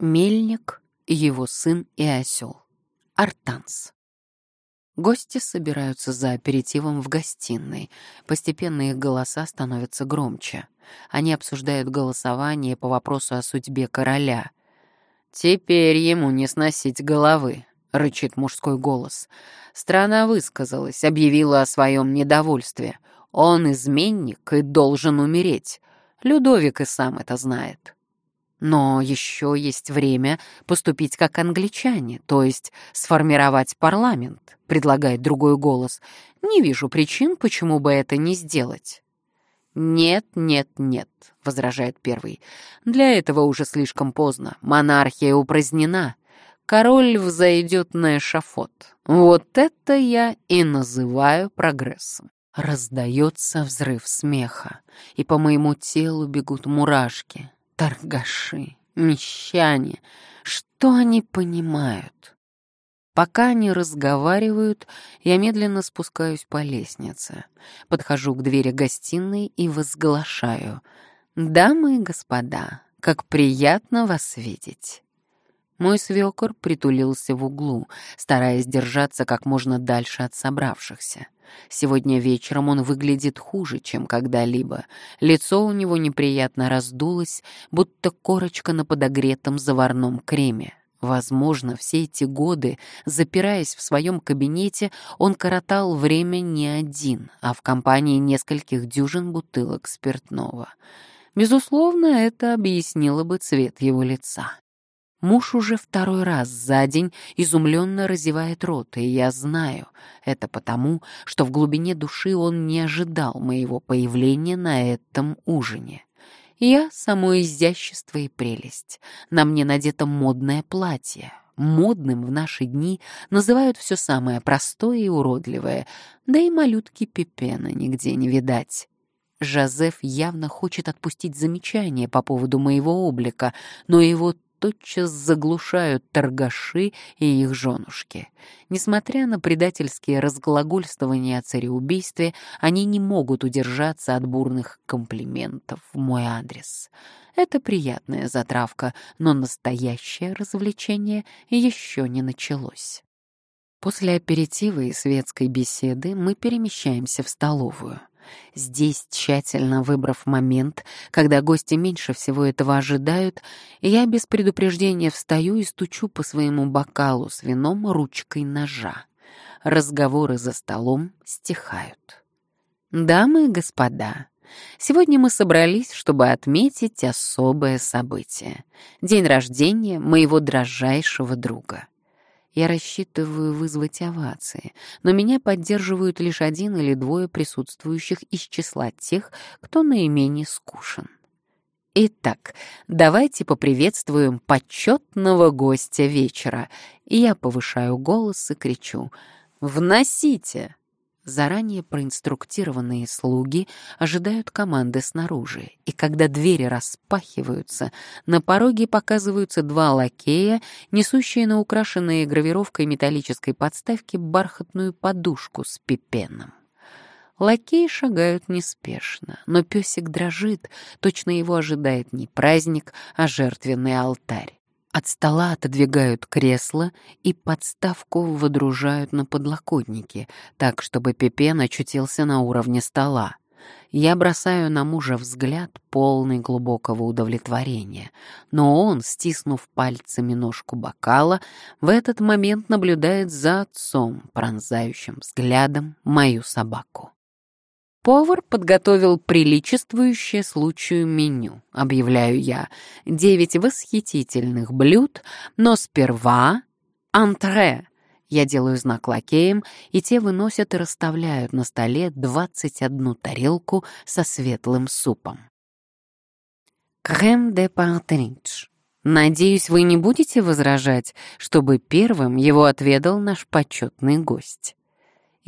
Мельник, его сын и осел. Артанс. Гости собираются за аперитивом в гостиной. Постепенно их голоса становятся громче. Они обсуждают голосование по вопросу о судьбе короля. «Теперь ему не сносить головы», — рычит мужской голос. Страна высказалась, объявила о своем недовольстве. Он изменник и должен умереть. Людовик и сам это знает. Но еще есть время поступить как англичане, то есть сформировать парламент, предлагает другой голос. Не вижу причин, почему бы это не сделать. «Нет, нет, нет», — возражает первый. «Для этого уже слишком поздно. Монархия упразднена. Король взойдет на эшафот. Вот это я и называю прогрессом». Раздается взрыв смеха, и по моему телу бегут мурашки. Торгаши, мещане, что они понимают? Пока они разговаривают, я медленно спускаюсь по лестнице, подхожу к двери гостиной и возглашаю. «Дамы и господа, как приятно вас видеть!» Мой свекор притулился в углу, стараясь держаться как можно дальше от собравшихся. Сегодня вечером он выглядит хуже, чем когда-либо. Лицо у него неприятно раздулось, будто корочка на подогретом заварном креме. Возможно, все эти годы, запираясь в своем кабинете, он коротал время не один, а в компании нескольких дюжин бутылок спиртного. Безусловно, это объяснило бы цвет его лица. Муж уже второй раз за день изумленно разевает рот, и я знаю, это потому, что в глубине души он не ожидал моего появления на этом ужине. Я — само изящество и прелесть. На мне надето модное платье. Модным в наши дни называют все самое простое и уродливое, да и малютки Пипена нигде не видать. Жозеф явно хочет отпустить замечание по поводу моего облика, но его тотчас заглушают торгаши и их женушки. Несмотря на предательские разглагольствования о цареубийстве, они не могут удержаться от бурных комплиментов в мой адрес. Это приятная затравка, но настоящее развлечение еще не началось. После аперитива и светской беседы мы перемещаемся в столовую. Здесь, тщательно выбрав момент, когда гости меньше всего этого ожидают, я без предупреждения встаю и стучу по своему бокалу с вином ручкой ножа. Разговоры за столом стихают. «Дамы и господа, Сегодня мы собрались, чтобы отметить особое событие — день рождения моего дрожайшего друга. Я рассчитываю вызвать овации, но меня поддерживают лишь один или двое присутствующих из числа тех, кто наименее скушен. Итак, давайте поприветствуем почетного гостя вечера. я повышаю голос и кричу «Вносите!» Заранее проинструктированные слуги ожидают команды снаружи, и когда двери распахиваются, на пороге показываются два лакея, несущие на украшенные гравировкой металлической подставке бархатную подушку с пипеном. Лакеи шагают неспешно, но песик дрожит, точно его ожидает не праздник, а жертвенный алтарь. От стола отодвигают кресло и подставку водружают на подлокотники, так, чтобы Пепен очутился на уровне стола. Я бросаю на мужа взгляд, полный глубокого удовлетворения, но он, стиснув пальцами ножку бокала, в этот момент наблюдает за отцом, пронзающим взглядом мою собаку. Повар подготовил приличествующее случаю меню, объявляю я. Девять восхитительных блюд, но сперва антре. Я делаю знак лакеям, и те выносят и расставляют на столе двадцать одну тарелку со светлым супом. Крем де партридж. Надеюсь, вы не будете возражать, чтобы первым его отведал наш почетный гость.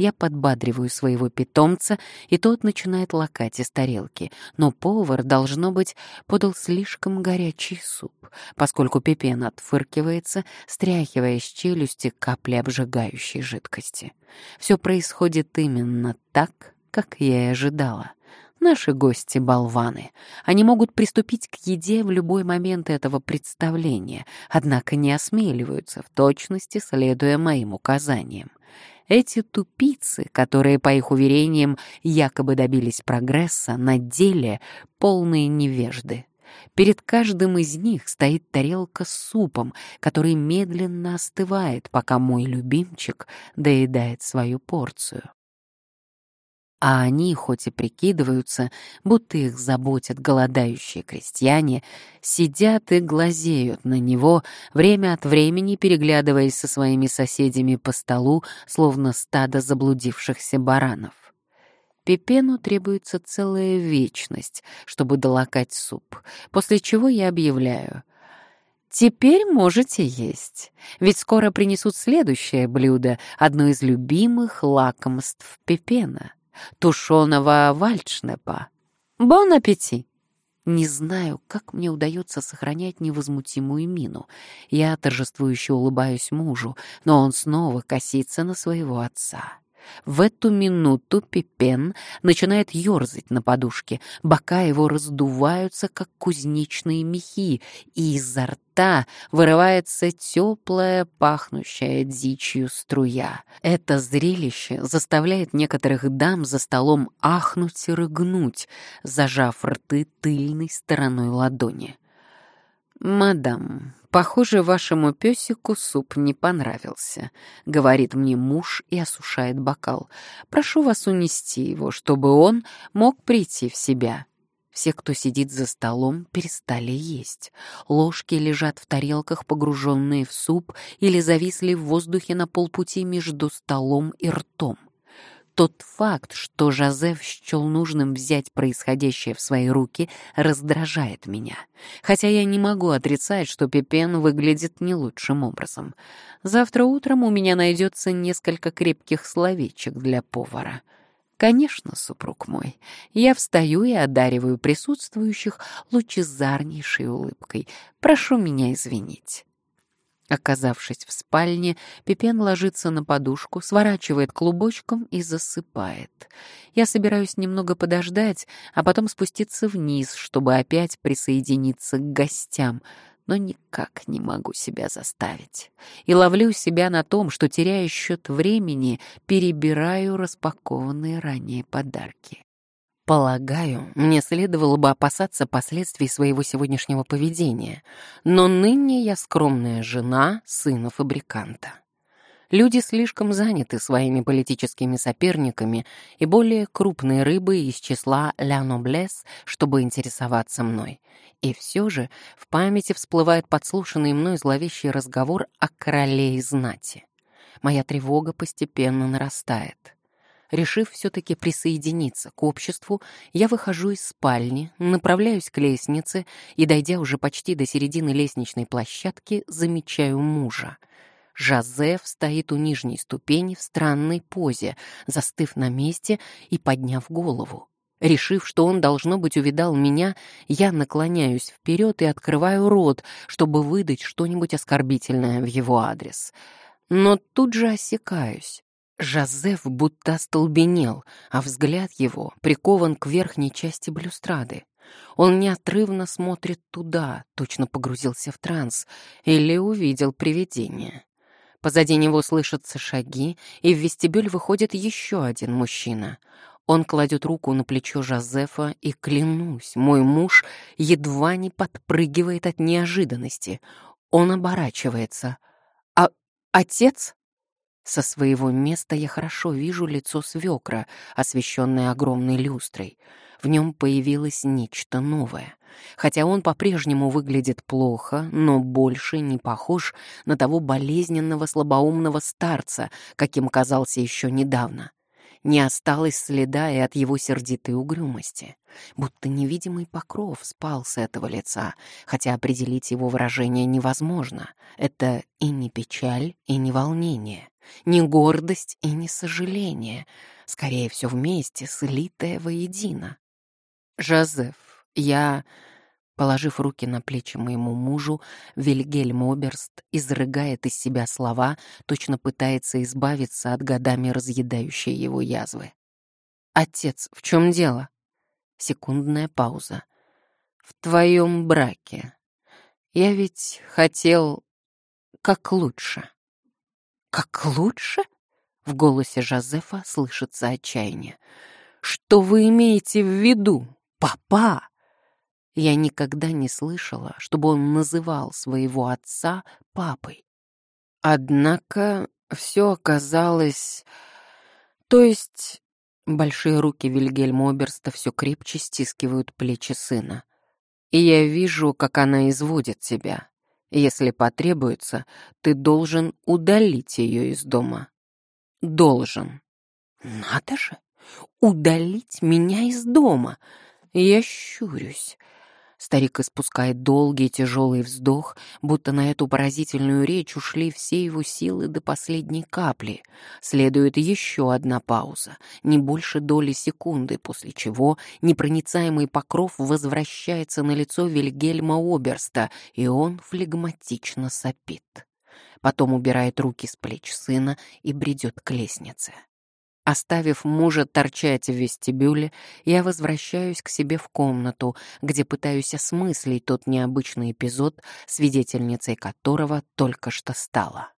Я подбадриваю своего питомца, и тот начинает лакать из тарелки. Но повар, должно быть, подал слишком горячий суп, поскольку Пепен отфыркивается, стряхивая с челюсти капли обжигающей жидкости. Все происходит именно так, как я и ожидала. Наши гости — болваны. Они могут приступить к еде в любой момент этого представления, однако не осмеливаются, в точности следуя моим указаниям. Эти тупицы, которые, по их уверениям, якобы добились прогресса, на деле полные невежды. Перед каждым из них стоит тарелка с супом, который медленно остывает, пока мой любимчик доедает свою порцию а они, хоть и прикидываются, будто их заботят голодающие крестьяне, сидят и глазеют на него, время от времени переглядываясь со своими соседями по столу, словно стадо заблудившихся баранов. Пепену требуется целая вечность, чтобы долокать суп, после чего я объявляю — Теперь можете есть, ведь скоро принесут следующее блюдо, одно из любимых лакомств Пепена — тушеного вальчнепа. Бон аппетит! Не знаю, как мне удается сохранять невозмутимую мину. Я торжествующе улыбаюсь мужу, но он снова косится на своего отца. В эту минуту Пипен начинает ерзать на подушке, бока его раздуваются, как кузнечные мехи, и изо рта вырывается теплая, пахнущая дичью струя. Это зрелище заставляет некоторых дам за столом ахнуть и рыгнуть, зажав рты тыльной стороной ладони. «Мадам, похоже, вашему песику суп не понравился», — говорит мне муж и осушает бокал. «Прошу вас унести его, чтобы он мог прийти в себя». Все, кто сидит за столом, перестали есть. Ложки лежат в тарелках, погруженные в суп, или зависли в воздухе на полпути между столом и ртом. Тот факт, что Жозеф счел нужным взять происходящее в свои руки, раздражает меня. Хотя я не могу отрицать, что Пепен выглядит не лучшим образом. Завтра утром у меня найдется несколько крепких словечек для повара. Конечно, супруг мой, я встаю и одариваю присутствующих лучезарнейшей улыбкой. Прошу меня извинить. Оказавшись в спальне, Пипен ложится на подушку, сворачивает клубочком и засыпает. Я собираюсь немного подождать, а потом спуститься вниз, чтобы опять присоединиться к гостям, но никак не могу себя заставить. И ловлю себя на том, что, теряя счет времени, перебираю распакованные ранее подарки. Полагаю, мне следовало бы опасаться последствий своего сегодняшнего поведения, но ныне я скромная жена сына фабриканта. Люди слишком заняты своими политическими соперниками и более крупной рыбой из числа «ля ноблес», чтобы интересоваться мной. И все же в памяти всплывает подслушанный мной зловещий разговор о короле и знати. Моя тревога постепенно нарастает. Решив все-таки присоединиться к обществу, я выхожу из спальни, направляюсь к лестнице и, дойдя уже почти до середины лестничной площадки, замечаю мужа. Жозеф стоит у нижней ступени в странной позе, застыв на месте и подняв голову. Решив, что он, должно быть, увидал меня, я наклоняюсь вперед и открываю рот, чтобы выдать что-нибудь оскорбительное в его адрес. Но тут же осекаюсь. Жозеф будто остолбенел, а взгляд его прикован к верхней части балюстрады. Он неотрывно смотрит туда, точно погрузился в транс, или увидел привидение. Позади него слышатся шаги, и в вестибюль выходит еще один мужчина. Он кладет руку на плечо Жозефа, и, клянусь, мой муж едва не подпрыгивает от неожиданности. Он оборачивается. «А отец?» Со своего места я хорошо вижу лицо свекра, освещенное огромной люстрой. В нем появилось нечто новое. Хотя он по-прежнему выглядит плохо, но больше не похож на того болезненного слабоумного старца, каким казался еще недавно не осталось следа и от его сердитой угрюмости. Будто невидимый покров спал с этого лица, хотя определить его выражение невозможно. Это и не печаль, и не волнение, не гордость и не сожаление. Скорее все вместе, слитое воедино. «Жозеф, я...» Положив руки на плечи моему мужу, Вильгельм Оберст изрыгает из себя слова, точно пытается избавиться от годами разъедающей его язвы. «Отец, в чем дело?» Секундная пауза. «В твоем браке. Я ведь хотел как лучше». «Как лучше?» — в голосе Жозефа слышится отчаяние. «Что вы имеете в виду, папа?» Я никогда не слышала, чтобы он называл своего отца папой. Однако все оказалось... То есть... Большие руки Вильгельма Оберста все крепче стискивают плечи сына. И я вижу, как она изводит тебя. Если потребуется, ты должен удалить ее из дома. Должен. Надо же! Удалить меня из дома! Я щурюсь. Старик испускает долгий тяжелый вздох, будто на эту поразительную речь ушли все его силы до последней капли. Следует еще одна пауза, не больше доли секунды, после чего непроницаемый покров возвращается на лицо Вильгельма Оберста, и он флегматично сопит. Потом убирает руки с плеч сына и бредет к лестнице. Оставив мужа торчать в вестибюле, я возвращаюсь к себе в комнату, где пытаюсь осмыслить тот необычный эпизод, свидетельницей которого только что стала.